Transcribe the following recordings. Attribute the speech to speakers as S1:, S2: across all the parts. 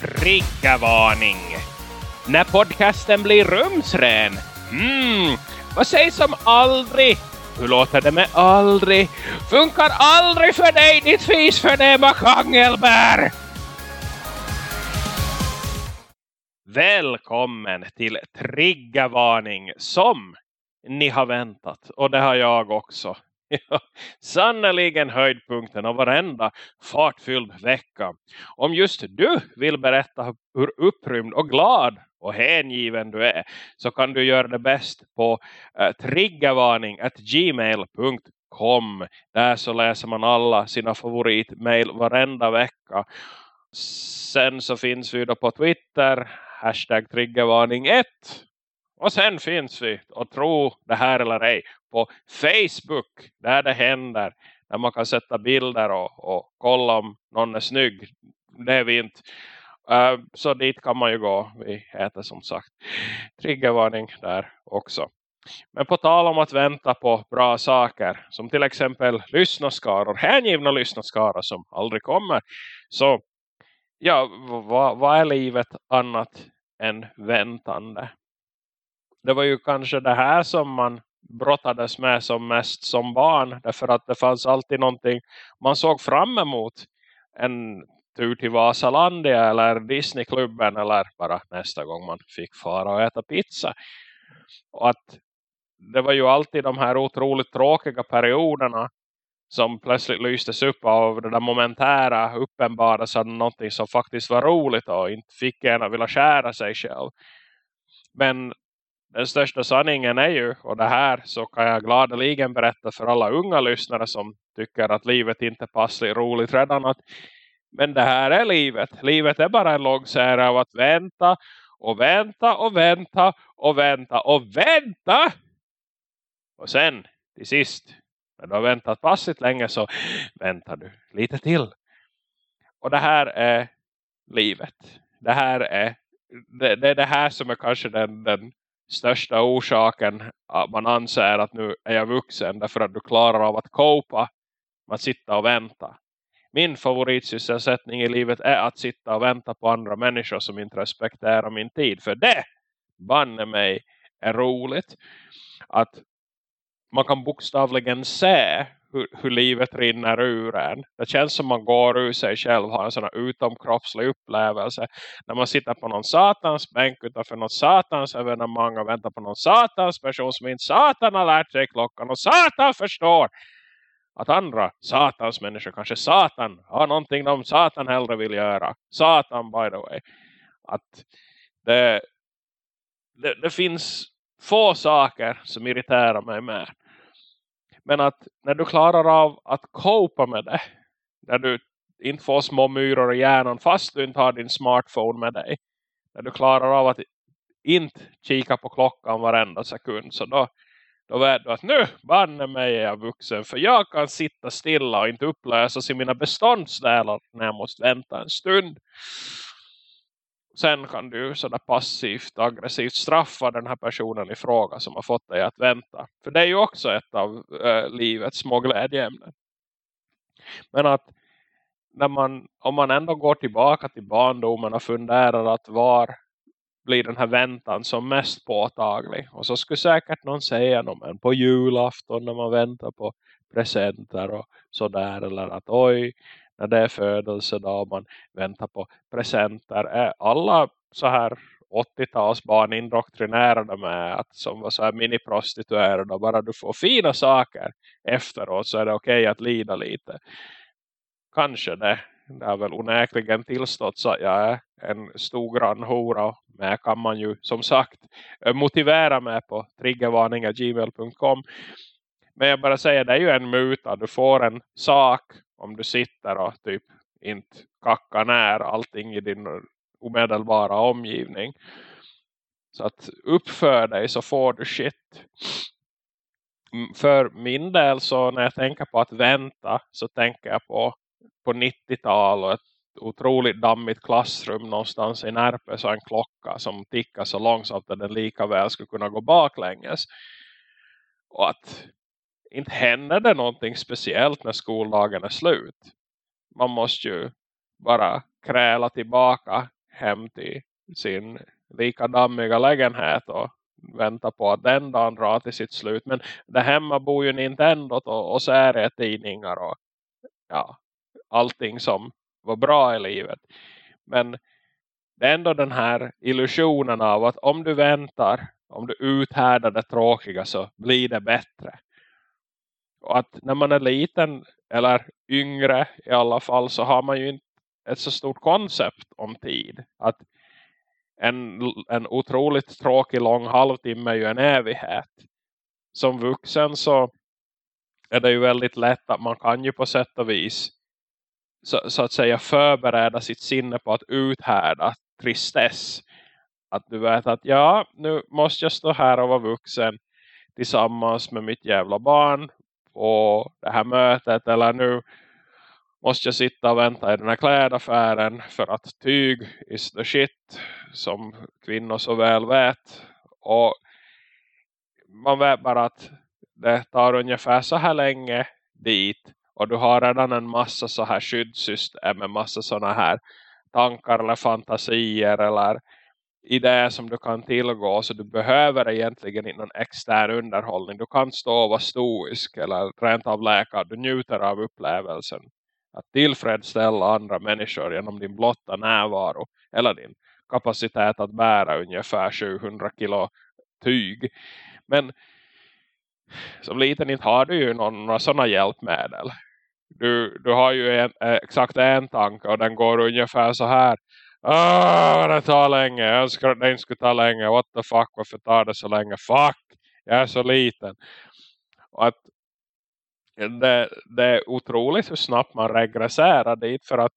S1: Triggervarning! När podcasten blir rumsren? Mm, vad sägs om aldrig? Hur låter det med aldrig? Funkar aldrig för dig ditt fis för Kangelbär! Välkommen till Triggervarning som ni har väntat. Och det har jag också. Sannoliken höjdpunkten av varenda fartfylld vecka. Om just du vill berätta hur upprymd och glad och hängiven du är så kan du göra det bäst på eh, uh, triggervarning.gmail.com Där så läser man alla sina favoritmail varenda vecka. Sen så finns vi då på Twitter hashtag triggervarning1 och sen finns vi, och tro det här eller ej, på Facebook där det händer. Där man kan sätta bilder och, och kolla om någon är snygg. Det är vi inte. Uh, så dit kan man ju gå. Vi heter som sagt triggervarning där också. Men på tal om att vänta på bra saker. Som till exempel lyssnarskaror. Hängivna lyssnarskaror som aldrig kommer. Så ja, vad, vad är livet annat än väntande? Det var ju kanske det här som man brottades med som mest som barn. Därför att det fanns alltid någonting man såg fram emot. En tur till Vasalandia eller Disneyklubben eller bara nästa gång man fick fara och äta pizza. Och att det var ju alltid de här otroligt tråkiga perioderna som plötsligt lystes upp av det där momentära uppenbara som någonting som faktiskt var roligt och inte fick en att vilja skära sig själv. Men den största sanningen är ju, och det här så kan jag gladeligen berätta för alla unga lyssnare som tycker att livet inte passar roligt redan att men det här är livet. Livet är bara en lång serie av att vänta och vänta och vänta och vänta och vänta. Och sen till sist, när du har väntat passigt länge så väntar du lite till. Och det här är livet. Det här är det, det det här som är kanske den, den största orsaken att man anser att nu är jag vuxen därför att du klarar av att kopa med att sitta och vänta. Min favoritsysselsättning i livet är att sitta och vänta på andra människor som inte respekterar min tid. För det, banne mig, är roligt. Att man kan bokstavligen se hur, hur, livet rinner ur en. Det känns som man går ur sig själv har en sån här utomkroppslig upplevelse. När man sitter på någon satans bänk utanför något satans evenemang och väntar på någon satans person som inte satan har lärt sig klockan och satan förstår att andra satans människor, kanske satan har någonting de satan hellre vill göra. Satan by the way. Att det, det, det finns få saker som irriterar mig mer men att när du klarar av att copa med det. När du inte får små myror i hjärnan fast du inte har din smartphone med dig. När du klarar av att inte kika på klockan varenda sekund. Så då, då vet du att nu banne mig är jag vuxen. För jag kan sitta stilla och inte upplösas i mina beståndsdelar när jag måste vänta en stund. Sen kan du sådär passivt aggressivt straffa den här personen i fråga som har fått dig att vänta. För det är ju också ett av äh, livets små glädjeämnen. Men att när man, om man ändå går tillbaka till barndomen och funderar att var blir den här väntan som mest påtaglig. Och så skulle säkert någon säga men på julafton när man väntar på presenter och sådär. Eller att oj, när det är födelsedag man väntar på presenter. Är alla så här 80-talsbarn indoktrinerade med att som var så här mini-prostituerade och bara du får fina saker efteråt så är det okej okay att lida lite. Kanske det. Det har väl onäkligen tillstått så att jag är en stor grannhora. Men kan man ju som sagt eh, motivera mig på triggervarningar.gmail.com men jag bara säger, det är ju en muta. Du får en sak om du sitter och typ inte kackar ner allting i din omedelbara omgivning. Så att uppför dig så får du shit. Mm, för min del så när jag tänker på att vänta så tänker jag på, på 90-tal och ett otroligt dammigt klassrum någonstans i Närpe så en klocka som tickar så långsamt att den lika väl skulle kunna gå baklänges. Och att inte händer det någonting speciellt när skoldagen är slut. Man måste ju bara kräla tillbaka hem till sin lika dammiga lägenhet och vänta på att den dagen drar till sitt slut. Men där hemma bor ju Nintendo och, och serietidningar och ja, allting som var bra i livet. Men det är ändå den här illusionen av att om du väntar, om du uthärdar det tråkiga så blir det bättre. Och att när man är liten eller yngre i alla fall så har man ju inte ett så stort koncept om tid. Att en, en otroligt tråkig lång halvtimme är ju en evighet. Som vuxen så är det ju väldigt lätt att man kan ju på sätt och vis så, så att säga förbereda sitt sinne på att uthärda tristess. Att du vet att ja, nu måste jag stå här och vara vuxen tillsammans med mitt jävla barn på det här mötet. Eller nu måste jag sitta och vänta i den här klädaffären för att tyg is the shit som kvinnor så väl vet. Och man vet bara att det tar ungefär så här länge dit och du har redan en massa så här skyddssystem äh, med massa sådana här tankar eller fantasier eller idéer som du kan tillgå så du behöver egentligen inte någon extern underhållning. Du kan stå och vara stoisk eller rent av läka. Du njuter av upplevelsen. Att tillfredsställa andra människor genom din blotta närvaro eller din kapacitet att bära ungefär 700 kilo tyg. Men som liten inte har du ju några sådana hjälpmedel. Du, du har ju en, eh, exakt en tanke och den går ungefär så här. Ah, Åh, det tar länge. Jag önskar att det inte skulle ta länge. What the fuck, varför tar det så länge? Fuck, jag är så liten. Och att det, det är otroligt hur snabbt man regresserar dit. För att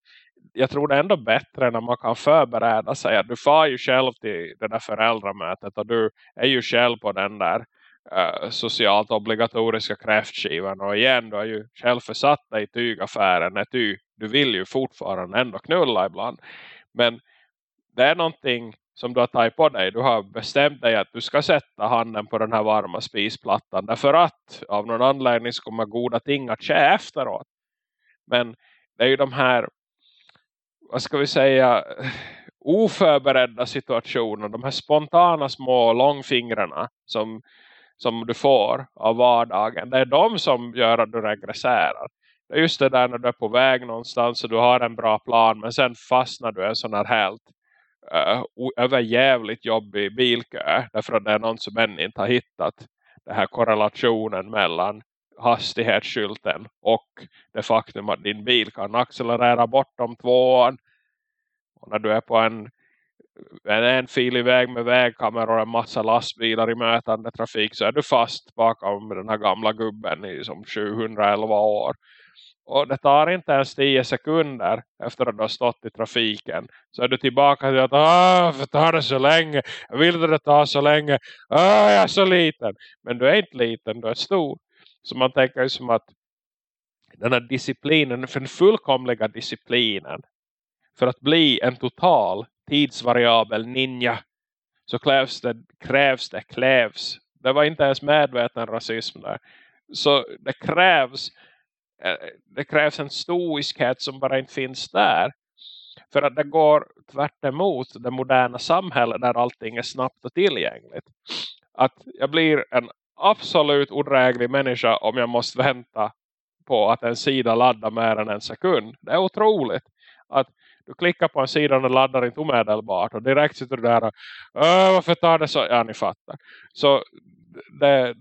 S1: jag tror det är ändå bättre när man kan förbereda sig. Du far ju själv till det där föräldramötet och du är ju själv på den där uh, socialt obligatoriska kräftskivan. Och igen, du har ju själv försatt dig i tygaffären. Ty, du vill ju fortfarande ändå knulla ibland. Men det är någonting som du har tagit på dig. Du har bestämt dig att du ska sätta handen på den här varma spisplattan. Därför att av någon anledning så kommer goda ting att ske efteråt. Men det är ju de här, vad ska vi säga, oförberedda situationer. De här spontana små långfingrarna som, som du får av vardagen. Det är de som gör att du regresserar. Just det där när du är på väg någonstans och du har en bra plan. Men sen fastnar du i en sån här helt uh, överjävligt jobbig bilkö. Därför att det är någon som ännu inte har hittat den här korrelationen mellan hastighetsskylten och det faktum att din bil kan accelerera bortom tvåan. Och när du är på en, en enfilig väg med vägkameror och en massa lastbilar i mötande trafik så är du fast bakom den här gamla gubben i som 711 år. Och det tar inte ens 10 sekunder efter att du har stått i trafiken. Så är du tillbaka till att ah, för tar det så länge. Jag vill det tar så länge. Ah, jag är så liten. Men du är inte liten, du är stor. Så man tänker ju som att den här disciplinen, för den fullkomliga disciplinen. För att bli en total tidsvariabel ninja. Så krävs det, krävs det, krävs. Det var inte ens medveten rasism där. Så det krävs det krävs en stoiskhet som bara inte finns där. För att det går tvärt emot det moderna samhället där allting är snabbt och tillgängligt. Att jag blir en absolut odräglig människa om jag måste vänta på att en sida laddar mer än en sekund. Det är otroligt. Att du klickar på en sida och den laddar inte omedelbart. Och direkt sitter du där och varför tar det så? Ja, ni fattar. Så det,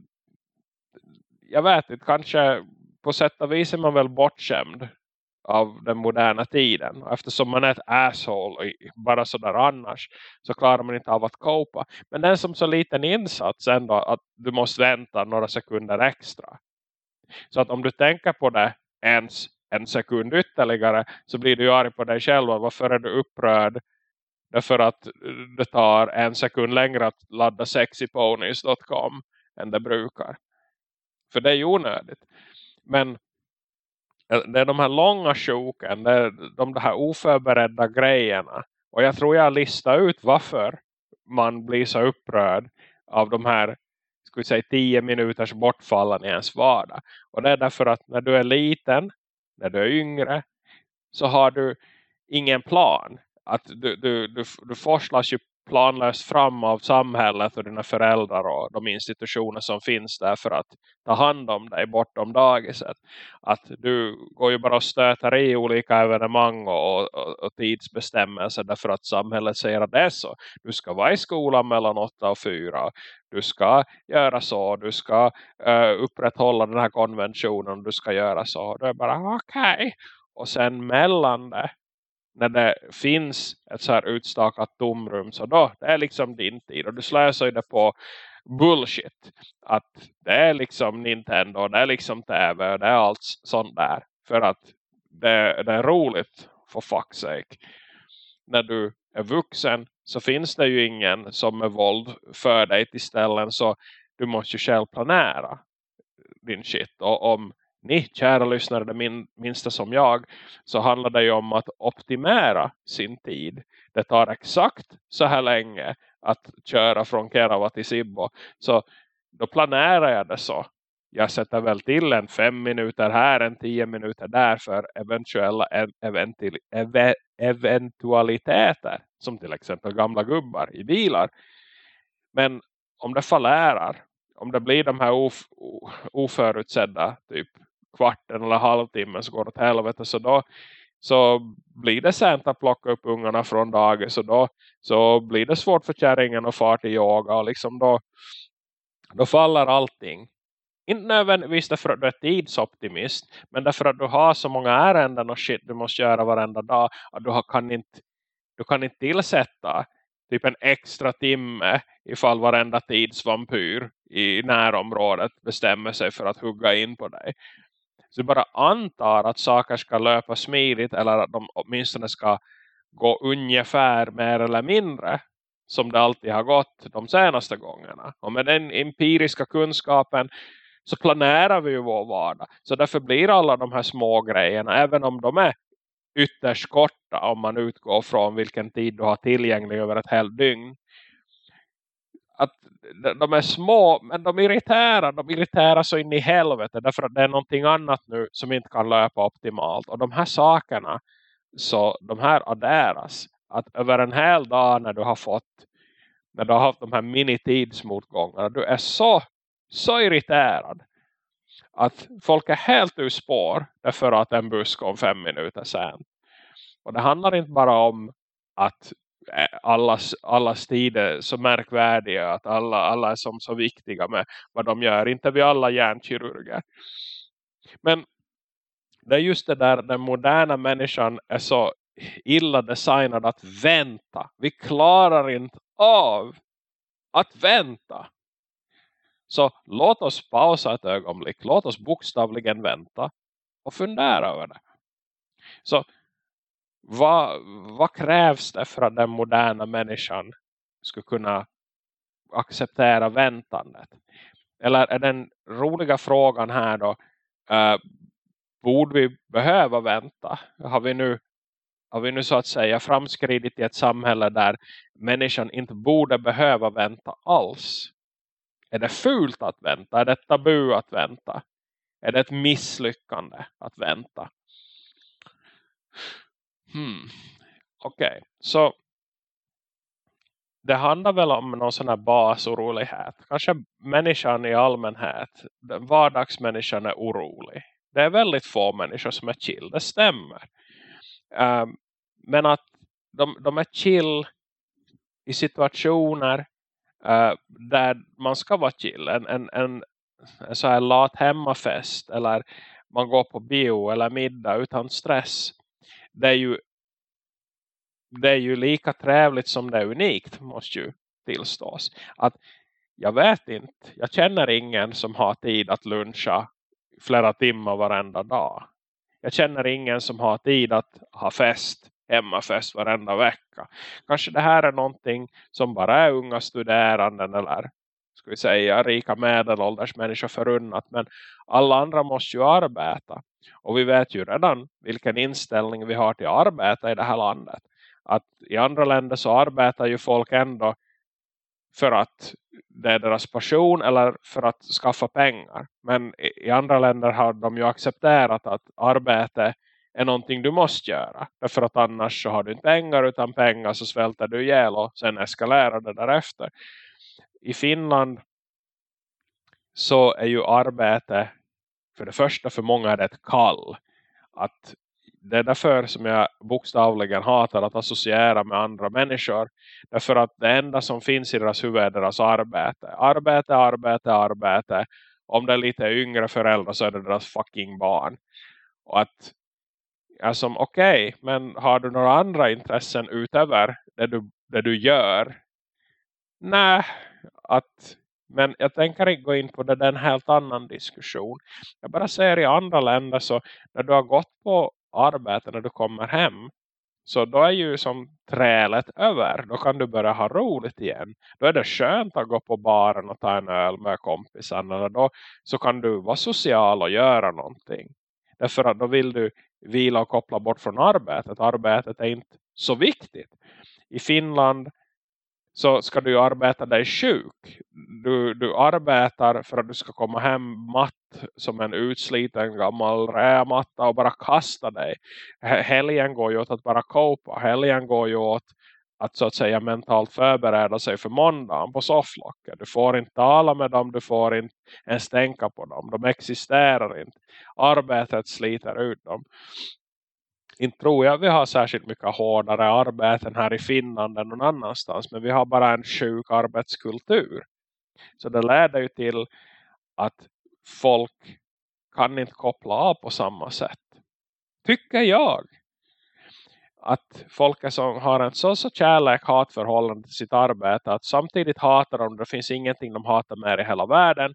S1: jag vet inte, kanske på sätt och vis är man väl bortskämd av den moderna tiden. Eftersom man är ett asshole bara sådär annars så klarar man inte av att kopa. Men den som så liten insats ändå att du måste vänta några sekunder extra. Så att om du tänker på det ens en sekund ytterligare så blir du ju arg på dig själv. Varför är du upprörd? Därför att eh, det tar en sekund längre att ladda sexyponies.com än det brukar. För det är ju onödigt. Men eh, det är de här långa sjoken, det är de här oförberedda grejerna. Och jag tror jag listar ut varför man blir så upprörd av de här ska vi säga, tio minuters bortfallen i ens vardag. Och det är därför att när du är liten, när du är yngre, så har du ingen plan. att du, du, du, du forslas ju planlöst fram av samhället och dina föräldrar och de institutioner som finns där för att ta hand om dig bortom dagiset. Att du går ju bara och stöter i olika evenemang och, och, och tidsbestämmelser därför att samhället säger att det är så. Du ska vara i skolan mellan 8 och fyra. Du ska göra så. Du ska uh, upprätthålla den här konventionen. Du ska göra så. Du är bara okej. Okay. Och sen mellan det när det finns ett så här utstakat tomrum så då, det är liksom din tid. Och du slösar ju det på bullshit. Att det är liksom Nintendo, det är liksom tv och det är allt sånt där. För att det, det är roligt för fuck's sake. När du är vuxen så finns det ju ingen som med våld för dig till ställen så du måste ju själv planera din shit. Och om ni kära lyssnare det min, minsta som jag så handlar det ju om att optimera sin tid. Det tar exakt så här länge att köra från Kerava till Sibbo. Så då planerar jag det så. Jag sätter väl till en fem minuter här, en tio minuter där för eventuella eventil, ev, eventualiteter. Som till exempel gamla gubbar i bilar. Men om det fallerar, om det blir de här of, oförutsedda typ kvarten eller halvtimmen så går det åt helvete så då så blir det sent att plocka upp ungarna från dagen så då så blir det svårt för kärringen att fara till yoga och liksom då, då faller allting. Inte nödvändigtvis därför att du är tidsoptimist men därför att du har så många ärenden och shit du måste göra varenda dag att du kan inte, du kan inte tillsätta typ en extra timme ifall varenda tidsvampyr i närområdet bestämmer sig för att hugga in på dig. Så du bara antar att saker ska löpa smidigt eller att de åtminstone ska gå ungefär mer eller mindre som det alltid har gått de senaste gångerna. Och med den empiriska kunskapen så planerar vi ju vår vardag. Så därför blir alla de här små grejerna, även om de är ytterst korta om man utgår från vilken tid du har tillgänglig över ett helt dygn. De är små men de irriterar, de irriterar så in i helvete därför att det är någonting annat nu som inte kan löpa optimalt. Och de här sakerna, så de här adderas. Att över en hel dag när du har fått, när du har haft de här minitidsmotgångarna. du är så, så irriterad att folk är helt ur spår därför att en buss kom fem minuter sen. Och det handlar inte bara om att allas, allas tid är så märkvärdiga att alla, alla är som så viktiga med vad de gör. Inte vi alla hjärnkirurger. Men det är just det där den moderna människan är så illa designad att vänta. Vi klarar inte av att vänta. Så låt oss pausa ett ögonblick. Låt oss bokstavligen vänta och fundera över det. Så vad, vad krävs det för att den moderna människan skulle kunna acceptera väntandet? Eller är den roliga frågan här då, eh, borde vi behöva vänta? Har vi nu har vi nu så att säga framskridit i ett samhälle där människan inte borde behöva vänta alls? Är det fult att vänta? Är det tabu att vänta? Är det ett misslyckande att vänta? Hmm. Okej, okay. så det handlar väl om någon sån här basorolighet. Kanske människan i allmänhet, vardagsmänniskan är orolig. Det är väldigt få människor som är chill, det stämmer. Um, men att de, de är chill i situationer uh, där man ska vara chill. En, en, en, en så här lat hemmafest eller man går på bio eller middag utan stress det är ju det är ju lika trevligt som det är unikt måste ju tillstås. Att jag vet inte, jag känner ingen som har tid att luncha flera timmar varenda dag. Jag känner ingen som har tid att ha fest, hemmafest varenda vecka. Kanske det här är någonting som bara är unga studeranden eller ska vi säga rika medelålders människor förunnat. Men alla andra måste ju arbeta. Och vi vet ju redan vilken inställning vi har till arbete i det här landet. Att i andra länder så arbetar ju folk ändå för att det är deras passion eller för att skaffa pengar. Men i andra länder har de ju accepterat att arbete är någonting du måste göra. Därför att annars så har du inte pengar utan pengar så svälter du ihjäl och sen eskalerar det därefter. I Finland så är ju arbete för det första för många är det ett kall. Att det är därför som jag bokstavligen hatar att associera med andra människor. Därför att det enda som finns i deras huvud är deras arbete. Arbete, arbete, arbete. Om det är lite yngre föräldrar så är det deras fucking barn. Och att är som okej, okay, men har du några andra intressen utöver det du, det du gör? Nej, att men jag tänker inte gå in på det, det är en helt annan diskussion. Jag bara säger i andra länder så när du har gått på arbete när du kommer hem. Så då är ju som trälet över. Då kan du börja ha roligt igen. Då är det skönt att gå på baren och ta en öl med kompisarna. Då, så kan du vara social och göra någonting. Därför att då vill du vila och koppla bort från arbetet. Arbetet är inte så viktigt. I Finland så ska du arbeta dig sjuk. Du, du arbetar för att du ska komma hem matt som en utsliten gammal rämatta och bara kasta dig. Helgen går ju åt att bara kopa. Helgen går ju åt att så att säga mentalt förbereda sig för måndagen på sofflocket. Du får inte tala med dem, du får inte ens tänka på dem. De existerar inte. Arbetet sliter ut dem inte tror jag vi har särskilt mycket hårdare arbeten här i Finland än någon annanstans. Men vi har bara en sjuk arbetskultur. Så det leder ju till att folk kan inte koppla av på samma sätt. Tycker jag. Att folk som har en så, så kärlek hatförhållande till sitt arbete. Att samtidigt hatar de. Det finns ingenting de hatar mer i hela världen.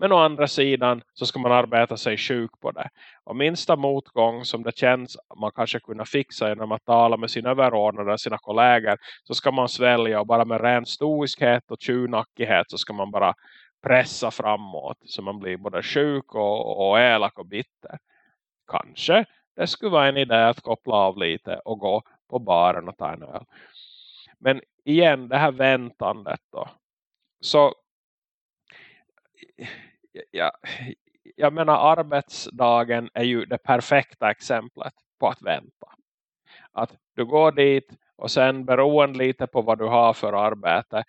S1: Men å andra sidan så ska man arbeta sig sjuk på det. Och minsta motgång som det känns man kanske kunna fixa genom att tala med sina överordnade, sina kollegor. Så ska man svälja och bara med ren stoiskhet och tjunackighet så ska man bara pressa framåt. Så man blir både sjuk och, och elak och bitter. Kanske det skulle vara en idé att koppla av lite och gå på baren och ta en öl. Men igen, det här väntandet då. Så ja, jag menar arbetsdagen är ju det perfekta exemplet på att vänta. Att du går dit och sen beroende lite på vad du har för arbete.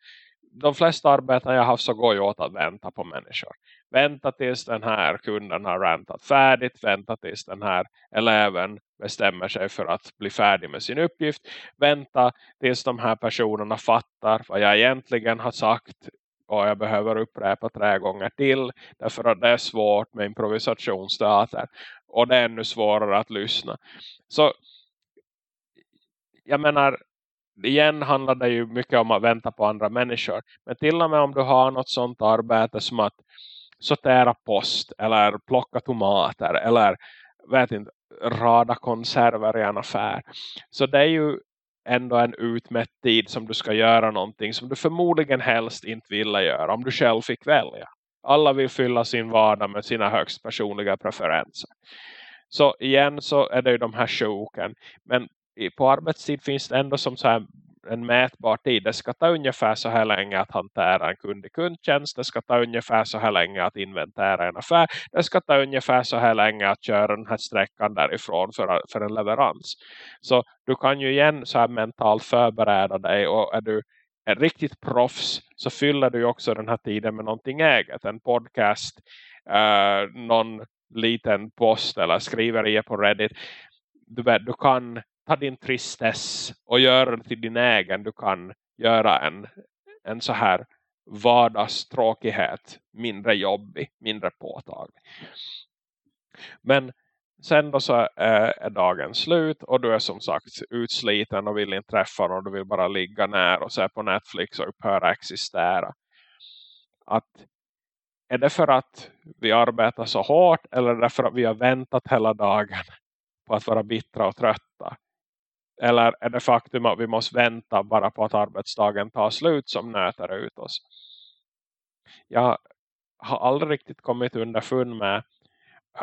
S1: De flesta arbeten jag har haft så går ju åt att vänta på människor. Vänta tills den här kunden har rantat färdigt. Vänta tills den här eleven bestämmer sig för att bli färdig med sin uppgift. Vänta tills de här personerna fattar vad jag egentligen har sagt och jag behöver upprepa tre gånger till därför att det är svårt med improvisationsteater och det är ännu svårare att lyssna. Så jag menar igen handlar det ju mycket om att vänta på andra människor. Men till och med om du har något sånt arbete som att sortera post eller plocka tomater eller vet inte, rada konserver i en affär. Så det är ju ändå en utmätt tid som du ska göra någonting som du förmodligen helst inte ville göra om du själv fick välja. Alla vill fylla sin vardag med sina högst personliga preferenser. Så igen så är det ju de här sjoken. Men på arbetstid finns det ändå som så här en mätbar tid. Det ska ta ungefär så här länge att hantera en kund i kundtjänst. Det ska ta ungefär så här länge att inventera en affär. Det ska ta ungefär så här länge att köra den här sträckan därifrån för, för en leverans. Så du kan ju igen så här mentalt förbereda dig och är du en riktigt proffs så fyller du också den här tiden med någonting eget. En podcast, eh, någon liten post eller skriverier på Reddit. Du, vet, du kan ta din tristess och göra den till din egen. Du kan göra en, en så här vardagstråkighet mindre jobbig, mindre påtaglig. Men sen då så eh, är, dagen slut och du är som sagt utsliten och vill inte träffa någon du vill bara ligga ner och se på Netflix och upphöra existera. Att är det för att vi arbetar så hårt eller är det för att vi har väntat hela dagen på att vara bittra och trötta? Eller är det faktum att vi måste vänta bara på att arbetsdagen tar slut som nöter ut oss? Jag har aldrig riktigt kommit underfund med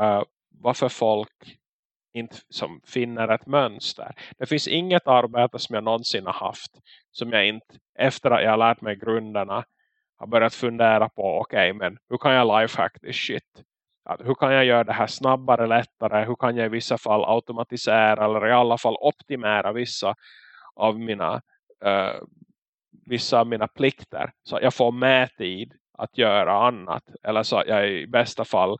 S1: uh, varför folk inte som finner ett mönster. Det finns inget arbete som jag någonsin har haft som jag inte, efter att jag har lärt mig grunderna har börjat fundera på, okej okay, men hur kan jag lifehack this shit? Att hur kan jag göra det här snabbare, lättare? Hur kan jag i vissa fall automatisera eller i alla fall optimera vissa av mina uh, vissa av mina plikter så att jag får med tid att göra annat eller så att jag i bästa fall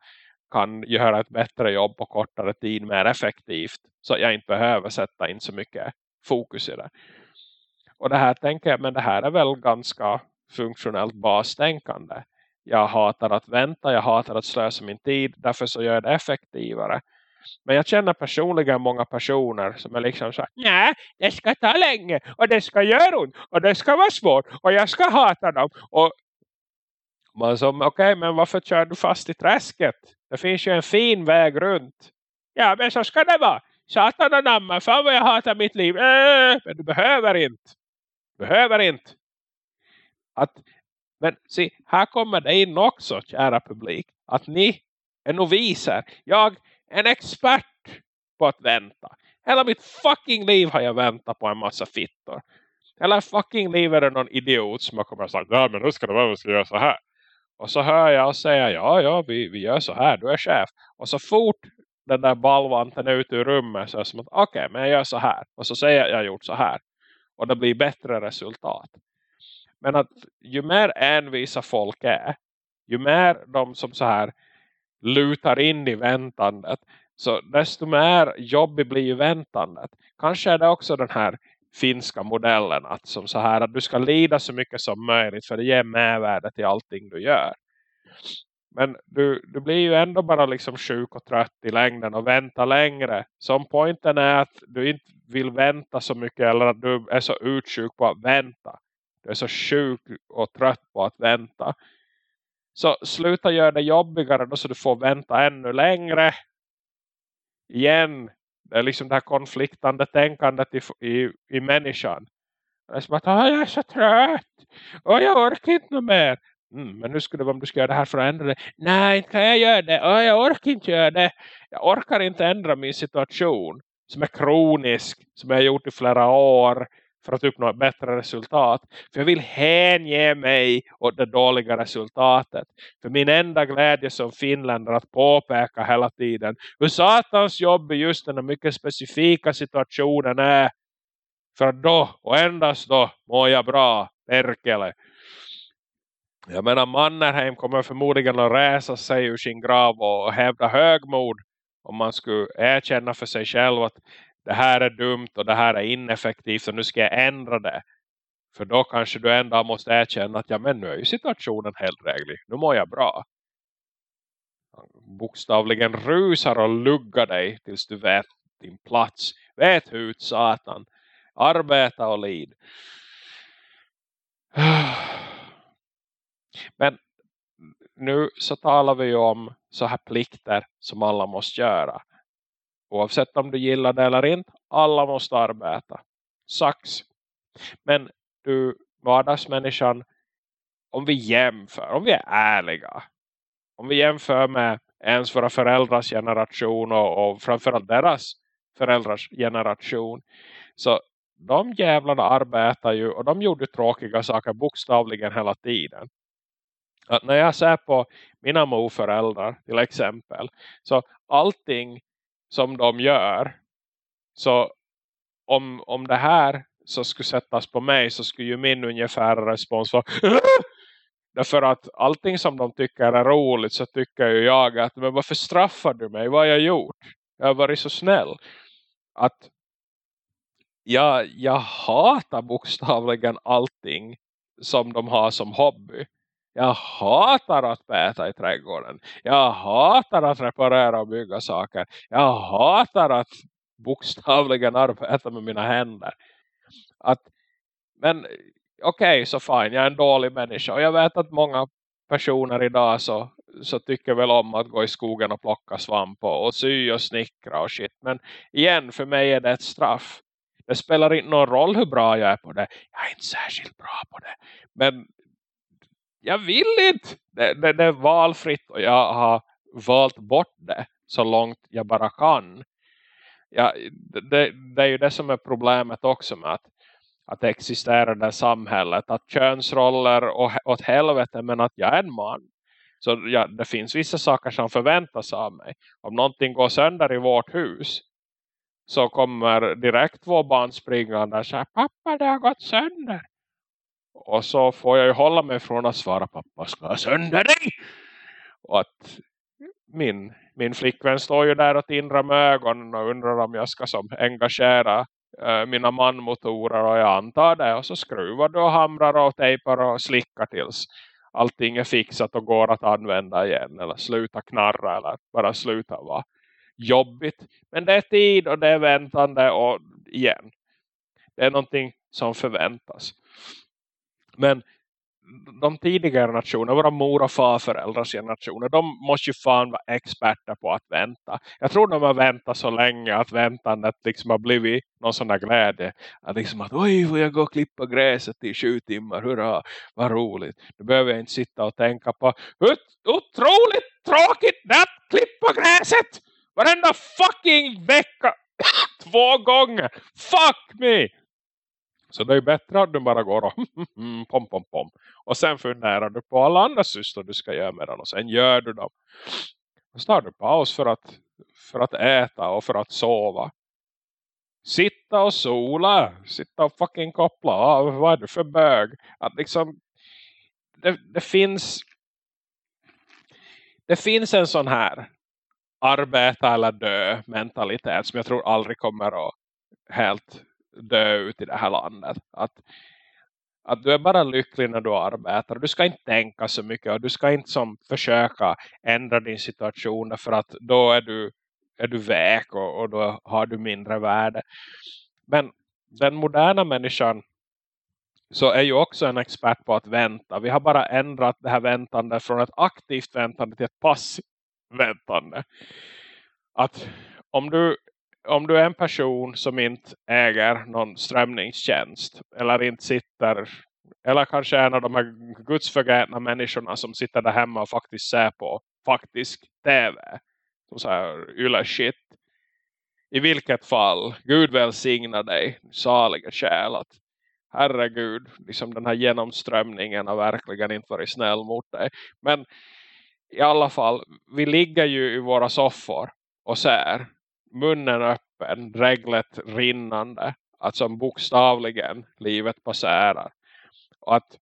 S1: kan göra ett bättre jobb på kortare tid mer effektivt så att jag inte behöver sätta in så mycket fokus i det. Och det här tänker jag, men det här är väl ganska funktionellt bastänkande. Jag hatar att vänta, jag hatar att slösa min tid, därför så gör jag det effektivare. Men jag känner personligen många personer som är liksom så nej, det ska ta länge och det ska göra ont och det ska vara svårt och jag ska hata dem. Och man som, okej, okay, men varför kör du fast i träsket? Det finns ju en fin väg runt. Ja, men så ska det vara. Satan och namma, fan vad jag hatar mitt liv. Äh, men du behöver inte. Du behöver inte. Att, men se, här kommer det in också, kära publik. Att ni är noviser. Jag är en expert på att vänta. Hela mitt fucking liv har jag väntat på en massa fittor. Hela fucking liv är det någon idiot som har kommit och sagt ja men hur ska det vara, vi ska göra så här. Och så hör jag och säger ja ja vi, vi gör så här, du är chef. Och så fort den där balvanten är ute ur rummet så är det som att okej okay, men jag gör så här. Och så säger jag jag har gjort så här. Och det blir bättre resultat. Men att ju mer envisa folk är, ju mer de som så här lutar in i väntandet. Så desto mer jobbig blir ju väntandet. Kanske är det också den här finska modellen att som så här att du ska lida så mycket som möjligt för det ger mervärde till allting du gör. Men du, du blir ju ändå bara liksom sjuk och trött i längden och vänta längre. Som poängen är att du inte vill vänta så mycket eller att du är så utsjuk på att vänta. Du är så sjuk och trött på att vänta. Så sluta göra det jobbigare då så du får vänta ännu längre. Igen. Det är liksom det här konfliktande tänkandet i, i, i människan. Det är som att jag är så trött. Och jag orkar inte mer. Mm, men nu skulle det vara om du ska göra det här för att ändra det. Nej, inte kan jag göra det. Oh, jag orkar inte göra det. Jag orkar inte ändra min situation. Som är kronisk. Som jag har gjort i flera år för att uppnå ett bättre resultat. För jag vill hänge mig åt det dåliga resultatet. För min enda glädje som finländare att påpeka hela tiden hur satans jobb i just den mycket specifika situationen är. För då och endast då mår jag bra, Perkele. Jag menar Mannerheim kommer förmodligen att resa sig ur sin grav och hävda högmod om man skulle erkänna för sig själv att det här är dumt och det här är ineffektivt och nu ska jag ändra det. För då kanske du ändå måste erkänna att ja men nu är ju situationen helt dräglig. Nu mår jag bra. Bokstavligen rusar och luggar dig tills du vet din plats. Vet ut satan. Arbeta och lid. Men nu så talar vi ju om så här plikter som alla måste göra. Oavsett om du gillar det eller inte. Alla måste arbeta. Sax. Men du vardagsmänniskan. Om vi jämför. Om vi är ärliga. Om vi jämför med ens våra föräldrars generation. Och, och framförallt deras föräldrars generation. Så de jävlarna arbetar ju. Och de gjorde tråkiga saker bokstavligen hela tiden. Att när jag ser på mina morföräldrar till exempel. Så allting som de gör. Så om, om det här så skulle sättas på mig så skulle ju min ungefär respons vara äh! Därför att allting som de tycker är roligt så tycker ju jag att men varför straffar du mig? Vad har jag gjort? Jag har varit så snäll. Att jag, jag hatar bokstavligen allting som de har som hobby. Jag hatar att bäta i trädgården. Jag hatar att reparera och bygga saker. Jag hatar att bokstavligen arbeta med mina händer. Att, men okej okay, så fine, jag är en dålig människa. Och jag vet att många personer idag så, så tycker väl om att gå i skogen och plocka svamp och, och sy och snickra och shit. Men igen, för mig är det ett straff. Det spelar inte någon roll hur bra jag är på det. Jag är inte särskilt bra på det. Men jag vill inte. Det, det, det, är valfritt och jag har valt bort det så långt jag bara kan. Ja, det, det är ju det som är problemet också med att, att existera det samhället. Att könsroller och åt helvete men att jag är en man. Så ja, det finns vissa saker som förväntas av mig. Om någonting går sönder i vårt hus så kommer direkt vår barn springande och säger pappa det har gått sönder. Och så får jag ju hålla mig från att svara pappa ska ha sönder dig. Och att min, min flickvän står ju där och tindrar med ögonen och undrar om jag ska som engagera eh, mina manmotorer och jag antar det. Och så skruvar du och hamrar och tejpar och slickar tills allting är fixat och går att använda igen. Eller sluta knarra eller bara sluta vara jobbigt. Men det är tid och det är väntande och igen. Det är någonting som förväntas. Men de tidigare nationerna, våra mor- och farföräldrars generationer, de måste ju fan vara experter på att vänta. Jag tror de har väntat så länge att väntandet liksom har blivit någon sån där glädje. Att liksom att, oj, får jag gå och klippa gräset i sju timmar, hurra, vad roligt. Nu behöver jag inte sitta och tänka på hur otroligt tråkigt det att klippa gräset! Varenda fucking vecka, två gånger, fuck me! Så det är bättre att du bara går och pom pom pom. Och sen funderar du på alla andra sysslor du ska göra med den. Och sen gör du dem. Och så tar du paus för att, för att äta och för att sova. Sitta och sola. Sitta och fucking koppla av. Vad är du för bög? Att liksom. Det, det finns. Det finns en sån här. Arbeta eller dö mentalitet. Som jag tror aldrig kommer att helt dö ut i det här landet. Att, att du är bara lycklig när du arbetar. Du ska inte tänka så mycket och du ska inte som försöka ändra din situation för att då är du, är du väk och, och då har du mindre värde. Men den moderna människan så är ju också en expert på att vänta. Vi har bara ändrat det här väntandet från ett aktivt väntande till ett passivt väntande. Att om du om du är en person som inte äger någon strömningstjänst eller inte sitter eller kanske en av de här gudsförgätna människorna som sitter där hemma och faktiskt ser på faktisk tv som så här ylla shit. I vilket fall Gud välsignar dig saliga själ att herregud liksom den här genomströmningen har verkligen inte varit snäll mot dig. Men i alla fall vi ligger ju i våra soffor och ser munnen öppen, reglet rinnande. Att som bokstavligen livet passerar. Och att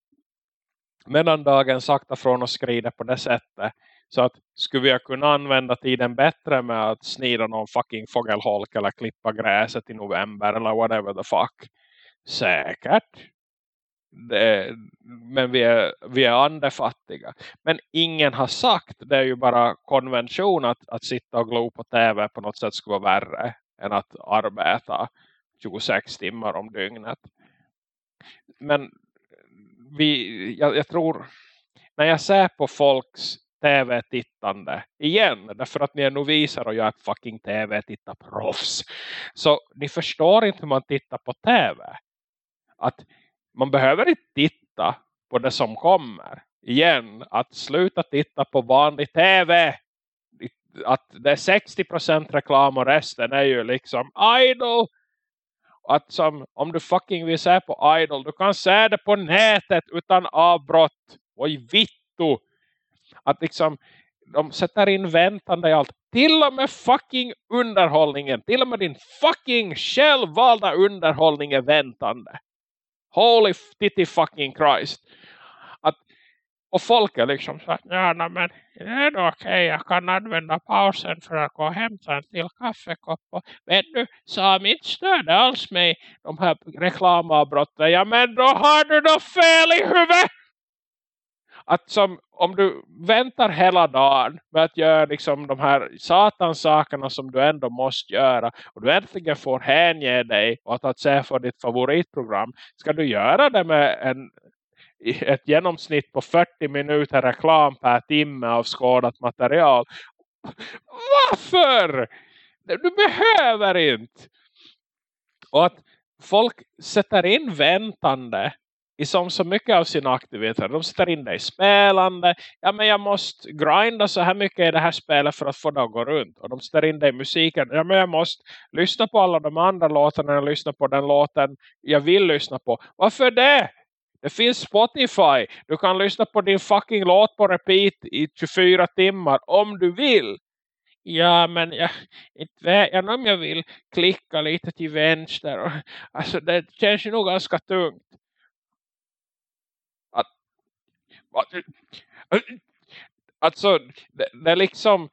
S1: medan dagen sakta från oss skrider på det sättet. Så att skulle vi kunna använda tiden bättre med att snida någon fucking fågelholk eller klippa gräset i november eller whatever the fuck. Säkert. Det, men vi är, vi är andefattiga. Men ingen har sagt, det är ju bara konvention att, att sitta och glo på tv på något sätt skulle vara värre än att arbeta 26 timmar om dygnet. Men vi, jag, jag tror, när jag ser på folks tv-tittande igen, därför att ni är noviser och jag är ett fucking tv-tittarproffs. Så ni förstår inte hur man tittar på tv. Att man behöver inte titta på det som kommer. Igen, att sluta titta på vanlig tv. Att det är 60% reklam och resten är ju liksom idol. Att som, om du fucking vill se på idol, du kan se det på nätet utan avbrott. Oj vittu. Att liksom, de sätter in väntande i allt. Till och med fucking underhållningen. Till och med din fucking självvalda underhållning är väntande. Holy titty fucking Christ. Att, och folk är liksom så att ja, men det är okej. Okay. Jag kan använda pausen för att gå och hämta en till kaffekopp. Och, men du, Sam inte stöd alls mig de här reklamavbrotten. Ja men då har du då fel i huvudet att som, om du väntar hela dagen med att göra liksom de här satans sakerna som du ändå måste göra och du äntligen får hänge dig åt att se för ditt favoritprogram ska du göra det med en, ett genomsnitt på 40 minuter reklam per timme av skådat material varför? Du behöver inte och att folk sätter in väntande i som så mycket av sina aktiviteter. De sätter in dig i spelande. Ja men jag måste grinda så här mycket i det här spelet för att få det att gå runt. Och de sätter in dig i musiken. Ja men jag måste lyssna på alla de andra låtarna. Och lyssna på den låten jag vill lyssna på. Varför det? Det finns Spotify. Du kan lyssna på din fucking låt på repeat i 24 timmar om du vill. Ja, men jag, inte vet jag om jag vill klicka lite till vänster. Alltså det känns ju nog ganska tungt. Att, att, alltså det, det är liksom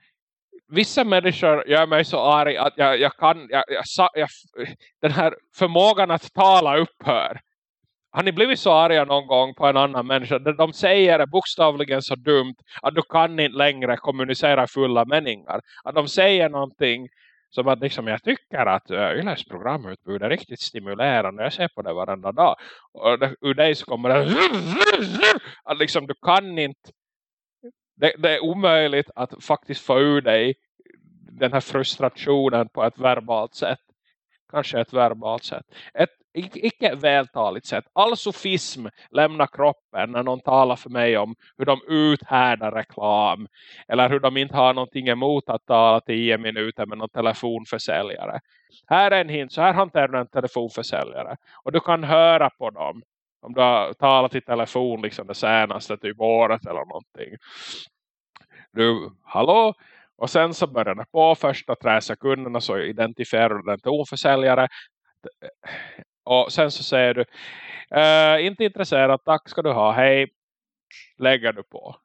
S1: vissa människor gör mig så arg att jag, jag kan jag, jag, jag, den här förmågan att tala upphör. Har ni blivit så arga någon gång på en annan människa? Det de säger är bokstavligen så dumt att du kan inte längre kommunicera fulla meningar. Att de säger någonting som att liksom, jag tycker att äh, uh, Yles programutbud är riktigt stimulerande. Jag ser på det varenda dag. Och det, ur dig så kommer det att liksom du kan inte det, det, är omöjligt att faktiskt få ur dig den här frustrationen på ett verbalt sätt. Kanske ett verbalt sätt. Ett icke vältaligt sätt. All sofism lämnar kroppen när någon talar för mig om hur de uthärdar reklam. Eller hur de inte har någonting emot att tala tio minuter med någon telefonförsäljare. Här är en hint. Så här hanterar du en telefonförsäljare. Och du kan höra på dem. Om du har talat i telefon liksom det senaste typ året eller någonting. Du, hallå? Och sen så börjar det på första tre sekunderna så identifierar du den tonförsäljare. Och sen så säger du, eh, inte intresserad, tack ska du ha, hej, lägger du på.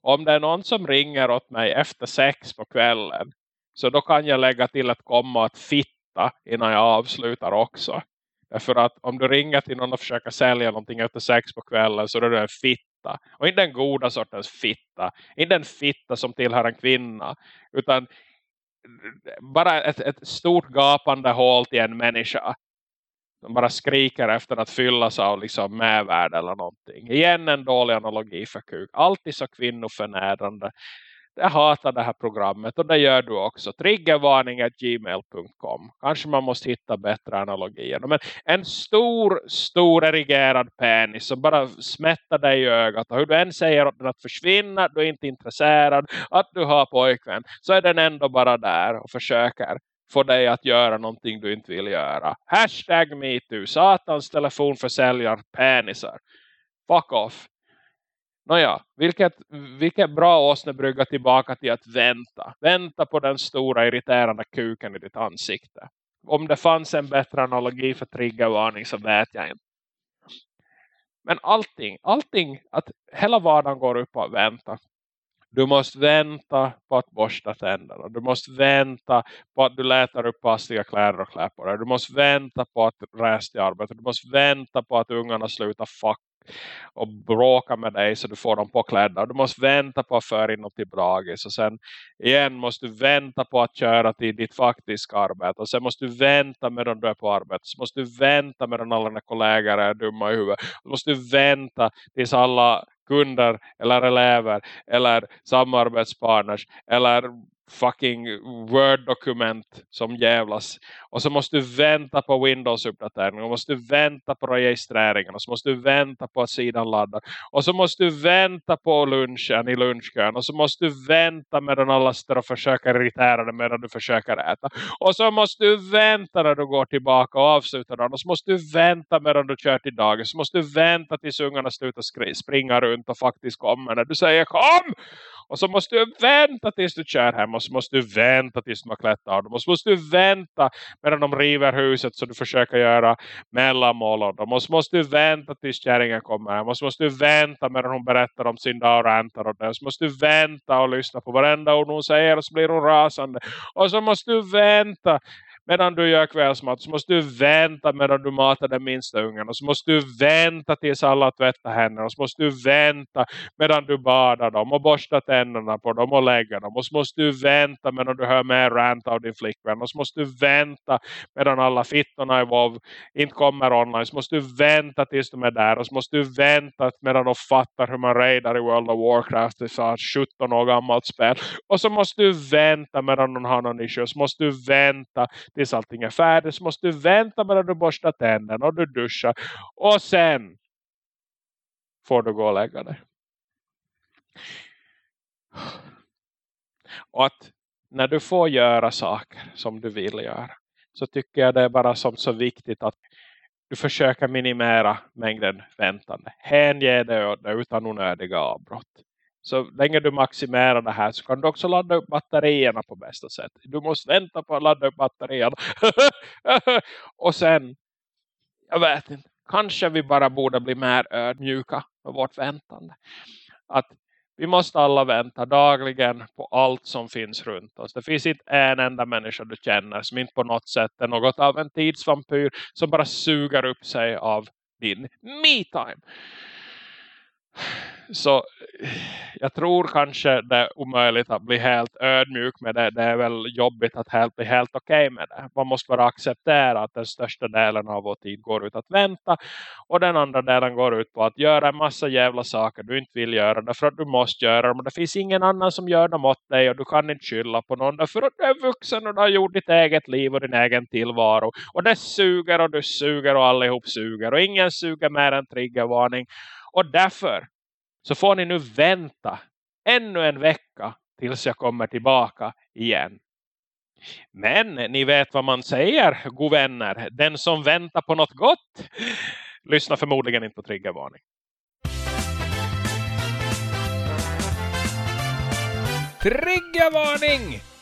S1: Om det är någon som ringer åt mig efter sex på kvällen så då kan jag lägga till att komma att fitta innan jag avslutar också. För att om du ringer till någon och försöker sälja någonting efter sex på kvällen så är du en fitta. Och inte den goda sortens fitta. Inte en fitta som tillhör en kvinna. Utan bara ett, ett stort gapande hål till en människa. Som bara skriker efter att fyllas av liksom medvärde eller någonting. Igen en dålig analogi för kuk. Alltid så kvinnoförnärande jag hatar det här programmet och det gör du också. Triggervarning.gmail.com Kanske man måste hitta bättre analogier. Men en stor, stor erigerad penis som bara smättar dig i ögat. Och hur du än säger åt den att försvinna, du är inte intresserad, att du har pojkvän. Så är den ändå bara där och försöker få dig att göra någonting du inte vill göra. Hashtag MeToo. Satans telefonförsäljare, penisar. Fuck off. Nåja, vilket, vilket bra åsnebrygga tillbaka till att vänta. Vänta på den stora irriterande kuken i ditt ansikte. Om det fanns en bättre analogi för triggervarning så vet jag inte. Men allting, allting, att hela vardagen går upp att vänta. Du måste vänta på att borsta tänderna. Du måste vänta på att du letar upp passiga kläder och klär. Du måste vänta på att resa till arbetet. Du måste vänta på att ungarna slutar fuck och bråka med dig så du får dem påklädda. Du måste vänta på att föra in dem till bragis och sen igen måste du vänta på att köra till ditt faktiska arbete och sen måste du vänta medan du är på arbetet. Så måste du vänta medan alla dina kollegor är dumma i huvudet. Så måste du vänta tills alla kunder eller elever eller samarbetspartners eller fucking Word-dokument som jävlas. Och så måste du vänta på Windows-uppdateringen. Och måste du vänta på registreringen. Och så måste du vänta på att sidan laddar. Och så måste du vänta på lunchen i lunchkön. Och så måste du vänta medan alla står och försöker irritera dig medan du försöker äta. Och så måste du vänta när du går tillbaka och avslutar dagen. Och så måste du vänta medan du kör till dagen. Så måste du vänta tills ungarna slutar springa runt och faktiskt kommer när du säger kom! Och så måste du vänta tills du kör hem. Och så måste du vänta tills de har klätt av dem. Och så måste du vänta medan de river huset så du försöker göra mellanmål av dem. Och så måste du vänta tills kärringen kommer hem. Och så måste du vänta medan hon berättar om sin dag och räntar och det. Och så måste du vänta och lyssna på varenda ord hon säger. Och så blir hon rasande. Och så måste du vänta medan du gör kvällsmat så måste du vänta medan du matar den minsta ungen och så måste du vänta tills alla tvättar händerna och så måste du vänta medan du badar dem och borstar tänderna på dem och lägger dem och så måste du vänta medan du hör mer rant av din flickvän och så måste du vänta medan alla fittorna i WoW inte kommer online så måste du vänta tills de är där och så måste du vänta medan de fattar hur man raidar i World of Warcraft det är 17 år gammalt spel och så måste du vänta medan de har någon issue så måste du vänta tills allting är färdigt så måste du vänta medan du borstar tänderna och du duschar. Och sen får du gå och lägga dig. Och att när du får göra saker som du vill göra så tycker jag det är bara som så viktigt att du försöker minimera mängden väntande. Hänge dig åt det utan onödiga avbrott. Så länge du maximerar det här så kan du också ladda upp batterierna på bästa sätt. Du måste vänta på att ladda upp batterierna. och sen, jag vet inte, kanske vi bara borde bli mer ödmjuka med vårt väntande. Att vi måste alla vänta dagligen på allt som finns runt oss. Det finns inte en enda människa du känner som inte på något sätt är något av en tidsvampyr som bara suger upp sig av din me-time så jag tror kanske det är omöjligt att bli helt ödmjuk med det. Det är väl jobbigt att helt bli helt okej okay med det. Man måste bara acceptera att den största delen av vår tid går ut att vänta. Och den andra delen går ut på att göra en massa jävla saker du inte vill göra. Därför att du måste göra dem. Det finns ingen annan som gör dem åt dig. Och du kan inte skylla på någon. Därför att du är vuxen och du har gjort ditt eget liv och din egen tillvaro. Och det suger och du suger och allihop suger. Och ingen suger mer än triggervarning. Och därför så får ni nu vänta ännu en vecka tills jag kommer tillbaka igen. Men ni vet vad man säger, god vänner. Den som väntar på något gott lyssnar förmodligen inte på triggervarning.
S2: Triggervarning!